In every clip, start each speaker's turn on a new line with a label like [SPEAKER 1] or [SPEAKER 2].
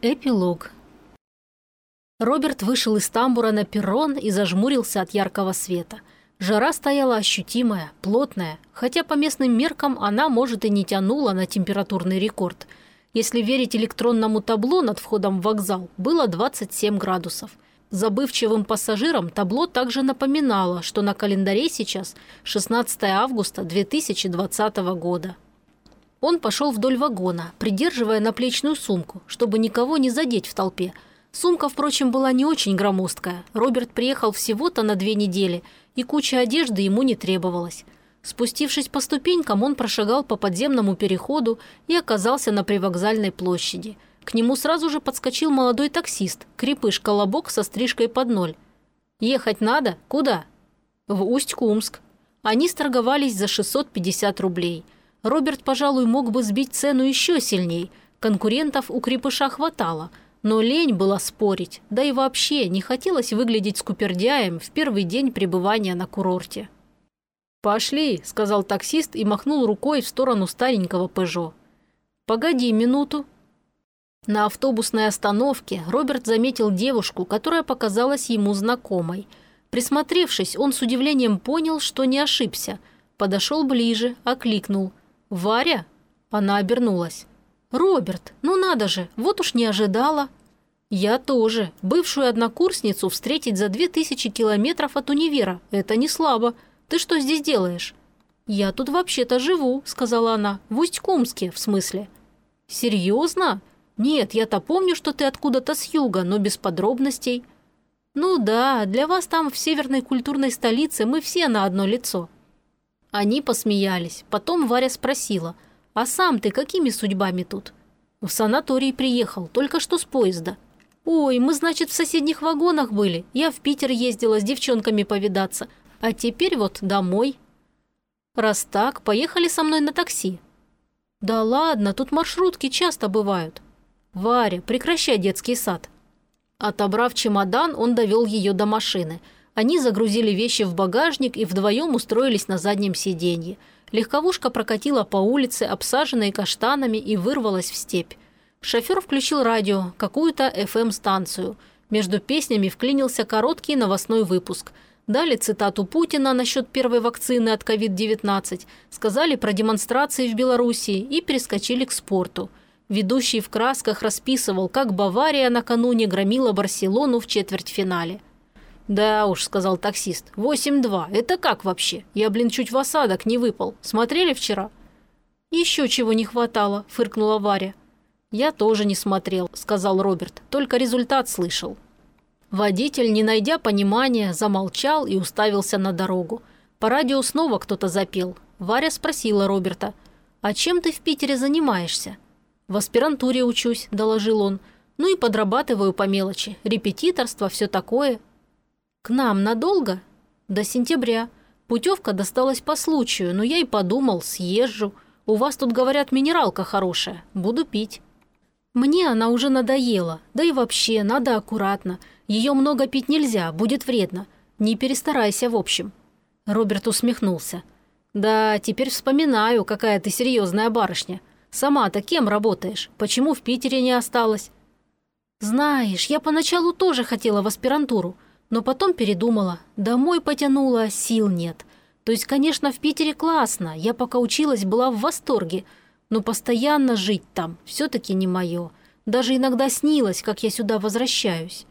[SPEAKER 1] Эпилог. Роберт вышел из тамбура на перрон и зажмурился от яркого света. Жара стояла ощутимая, плотная, хотя по местным меркам она, может, и не тянула на температурный рекорд. Если верить электронному табло над входом в вокзал, было 27 градусов. Забывчивым пассажирам табло также напоминало, что на календаре сейчас 16 августа 2020 года. Он пошел вдоль вагона, придерживая наплечную сумку, чтобы никого не задеть в толпе. Сумка, впрочем, была не очень громоздкая. Роберт приехал всего-то на две недели, и куча одежды ему не требовалась. Спустившись по ступенькам, он прошагал по подземному переходу и оказался на привокзальной площади. К нему сразу же подскочил молодой таксист, крепыш-колобок со стрижкой под ноль. «Ехать надо? Куда?» «В Усть-Кумск». Они сторговались за 650 рублей – Роберт, пожалуй, мог бы сбить цену еще сильней. Конкурентов у крепыша хватало. Но лень была спорить, да и вообще не хотелось выглядеть скупердяем в первый день пребывания на курорте. «Пошли», – сказал таксист и махнул рукой в сторону старенького «Пежо». «Погоди минуту». На автобусной остановке Роберт заметил девушку, которая показалась ему знакомой. Присмотревшись, он с удивлением понял, что не ошибся. Подошел ближе, окликнул. «Варя?» Она обернулась. «Роберт, ну надо же, вот уж не ожидала». «Я тоже. Бывшую однокурсницу встретить за две тысячи километров от универа. Это не слабо. Ты что здесь делаешь?» «Я тут вообще-то живу», — сказала она. «В Усть-Кумске, в смысле». «Серьезно? Нет, я-то помню, что ты откуда-то с юга, но без подробностей». «Ну да, для вас там в северной культурной столице мы все на одно лицо. Они посмеялись. Потом Варя спросила, «А сам ты какими судьбами тут?» «В санаторий приехал, только что с поезда». «Ой, мы, значит, в соседних вагонах были. Я в Питер ездила с девчонками повидаться. А теперь вот домой». «Раз так, поехали со мной на такси». «Да ладно, тут маршрутки часто бывают». «Варя, прекращай детский сад». Отобрав чемодан, он довел ее до машины – они загрузили вещи в багажник и вдвоем устроились на заднем сиденье. Легковушка прокатила по улице, обсаженной каштанами, и вырвалась в степь. Шофер включил радио, какую-то FM-станцию. Между песнями вклинился короткий новостной выпуск. Дали цитату Путина насчет первой вакцины от COVID-19, сказали про демонстрации в Белоруссии и перескочили к спорту. Ведущий в красках расписывал, как Бавария накануне громила Барселону в четвертьфинале. «Да уж», – сказал таксист, – «восемь-два. Это как вообще? Я, блин, чуть в осадок не выпал. Смотрели вчера?» «Еще чего не хватало», – фыркнула Варя. «Я тоже не смотрел», – сказал Роберт, – «только результат слышал». Водитель, не найдя понимания, замолчал и уставился на дорогу. По радио снова кто-то запел. Варя спросила Роберта, «А чем ты в Питере занимаешься?» «В аспирантуре учусь», – доложил он. «Ну и подрабатываю по мелочи. Репетиторство, все такое. «К нам надолго?» «До сентября. Путевка досталась по случаю, но я и подумал, съезжу. У вас тут, говорят, минералка хорошая. Буду пить». «Мне она уже надоела. Да и вообще, надо аккуратно. Ее много пить нельзя, будет вредно. Не перестарайся, в общем». Роберт усмехнулся. «Да, теперь вспоминаю, какая ты серьезная барышня. Сама-то кем работаешь? Почему в Питере не осталась?» «Знаешь, я поначалу тоже хотела в аспирантуру. Но потом передумала. Домой потянула, сил нет. То есть, конечно, в Питере классно. Я пока училась, была в восторге. Но постоянно жить там все-таки не мое. Даже иногда снилось, как я сюда возвращаюсь.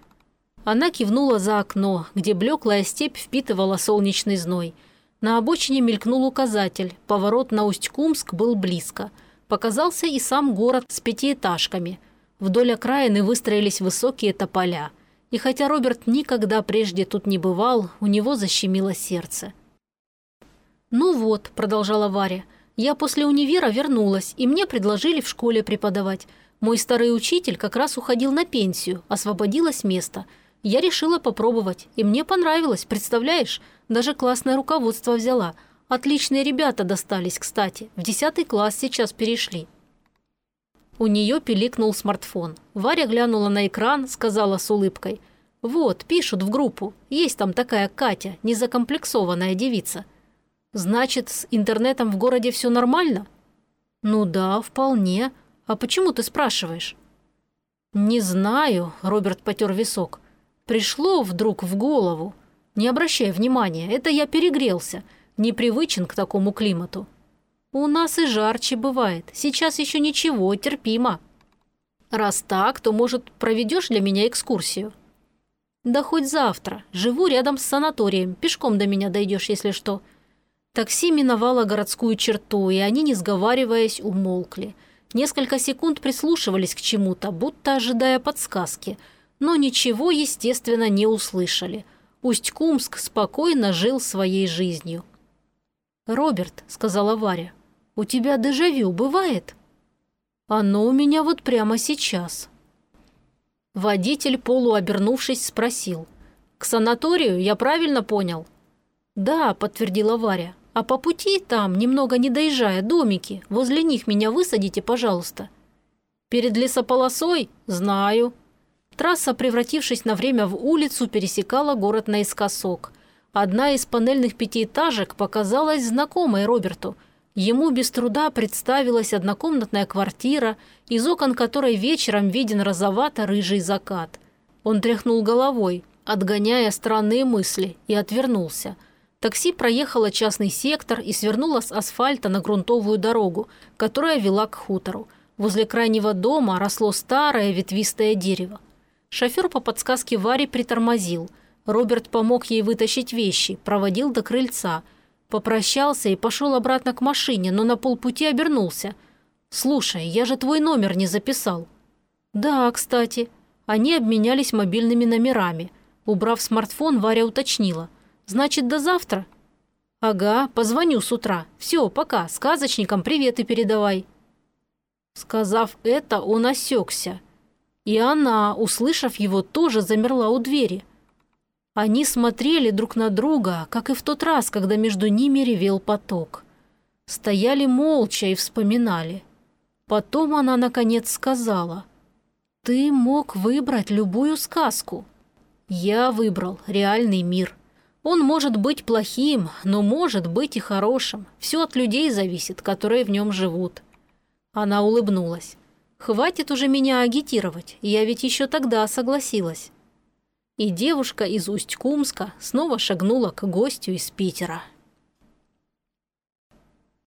[SPEAKER 1] Она кивнула за окно, где блеклая степь впитывала солнечный зной. На обочине мелькнул указатель. Поворот на Усть-Кумск был близко. Показался и сам город с пятиэтажками. Вдоль окраины выстроились высокие тополя – и хотя Роберт никогда прежде тут не бывал, у него защемило сердце. «Ну вот», – продолжала Варя, – «я после универа вернулась, и мне предложили в школе преподавать. Мой старый учитель как раз уходил на пенсию, освободилось место. Я решила попробовать, и мне понравилось, представляешь? Даже классное руководство взяла. Отличные ребята достались, кстати. В десятый класс сейчас перешли. У нее пиликнул смартфон. Варя глянула на экран, сказала с улыбкой. «Вот, пишут в группу. Есть там такая Катя, незакомплексованная девица». «Значит, с интернетом в городе все нормально?» «Ну да, вполне. А почему ты спрашиваешь?» «Не знаю», — Роберт потер висок. «Пришло вдруг в голову. Не обращай внимания, это я перегрелся, непривычен к такому климату. У нас и жарче бывает, сейчас еще ничего, терпимо. Раз так, то, может, проведешь для меня экскурсию?» «Да хоть завтра. Живу рядом с санаторием. Пешком до меня дойдешь, если что». Такси миновало городскую черту, и они, не сговариваясь, умолкли. Несколько секунд прислушивались к чему-то, будто ожидая подсказки, но ничего, естественно, не услышали. Усть-Кумск спокойно жил своей жизнью. «Роберт», — сказала Варя, — «у тебя дежавю бывает?» «Оно у меня вот прямо сейчас», Водитель, полуобернувшись, спросил. «К санаторию, я правильно понял?» «Да», – подтвердила Варя. «А по пути там, немного не доезжая, домики. Возле них меня высадите, пожалуйста». «Перед лесополосой? Знаю». Трасса, превратившись на время в улицу, пересекала город наискосок. Одна из панельных пятиэтажек показалась знакомой Роберту – Ему без труда представилась однокомнатная квартира, из окон которой вечером виден розовато-рыжий закат. Он тряхнул головой, отгоняя странные мысли, и отвернулся. Такси проехало частный сектор и свернуло с асфальта на грунтовую дорогу, которая вела к хутору. Возле крайнего дома росло старое ветвистое дерево. Шофер по подсказке Варе притормозил. Роберт помог ей вытащить вещи, проводил до крыльца – Попрощался и пошел обратно к машине, но на полпути обернулся. «Слушай, я же твой номер не записал». «Да, кстати». Они обменялись мобильными номерами. Убрав смартфон, Варя уточнила. «Значит, до завтра?» «Ага, позвоню с утра. Все, пока. Сказочникам привет и передавай». Сказав это, он осекся. И она, услышав его, тоже замерла у двери – они смотрели друг на друга, как и в тот раз, когда между ними ревел поток. Стояли молча и вспоминали. Потом она, наконец, сказала, «Ты мог выбрать любую сказку. Я выбрал реальный мир. Он может быть плохим, но может быть и хорошим. Все от людей зависит, которые в нем живут». Она улыбнулась. «Хватит уже меня агитировать, я ведь еще тогда согласилась» и девушка из Усть-Кумска снова шагнула к гостю из Питера.